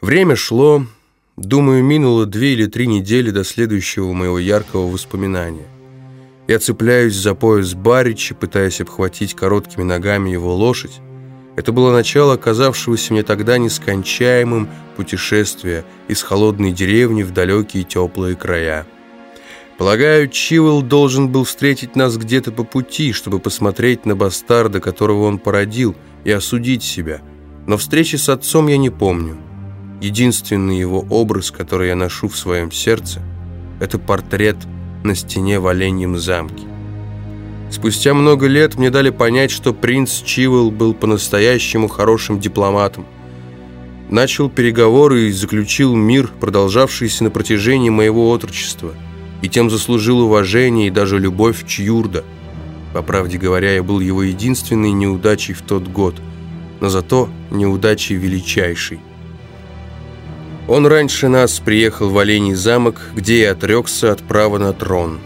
Время шло, думаю, минуло две или три недели до следующего моего яркого воспоминания. Я цепляюсь за пояс Барича, пытаясь обхватить короткими ногами его лошадь. Это было начало оказавшегося мне тогда нескончаемым путешествия из холодной деревни в далекие теплые края. Полагаю, Чивол должен был встретить нас где-то по пути, чтобы посмотреть на бастарда, которого он породил, и осудить себя. Но встречи с отцом я не помню. Единственный его образ, который я ношу в своем сердце, это портрет на стене в Оленьем замке. Спустя много лет мне дали понять, что принц Чивел был по-настоящему хорошим дипломатом. Начал переговоры и заключил мир, продолжавшийся на протяжении моего отрочества, и тем заслужил уважение и даже любовь Чьюрда. По правде говоря, я был его единственной неудачей в тот год, но зато неудачей величайшей. Он раньше нас приехал в Оленей замок, где и отрекся от права на трон.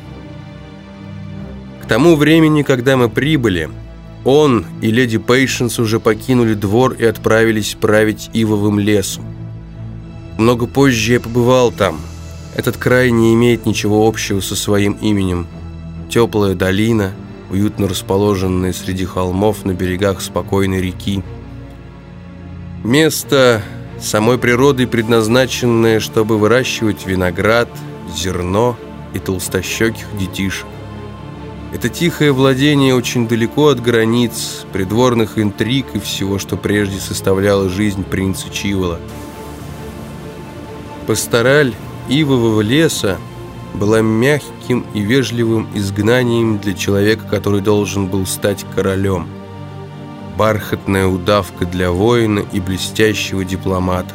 К тому времени, когда мы прибыли, он и леди Пейшенс уже покинули двор и отправились править ивовым лесом. Много позже я побывал там. Этот край не имеет ничего общего со своим именем. Теплая долина, уютно расположенная среди холмов на берегах спокойной реки. Место самой природой предназначенное, чтобы выращивать виноград, зерно и толстощеких детишек. Это тихое владение очень далеко от границ, придворных интриг и всего, что прежде составляло жизнь принца Чивола. Пастораль ивового леса была мягким и вежливым изгнанием для человека, который должен был стать королем – бархатная удавка для воина и блестящего дипломата.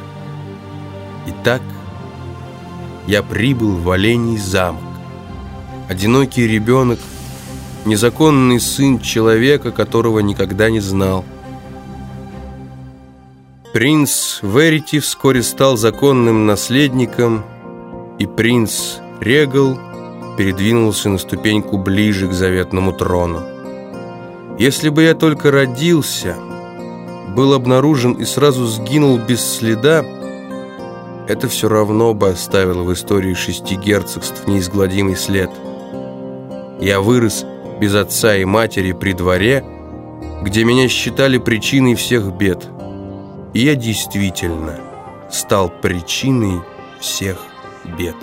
Итак, я прибыл в Оленей замок. Одинокий ребенок, незаконный сын человека, которого никогда не знал. Принц Верити вскоре стал законным наследником, и принц Регал передвинулся на ступеньку ближе к заветному трону. Если бы я только родился, был обнаружен и сразу сгинул без следа, это все равно бы оставило в истории шести герцогств неизгладимый след. Я вырос без отца и матери при дворе, где меня считали причиной всех бед. И я действительно стал причиной всех бед.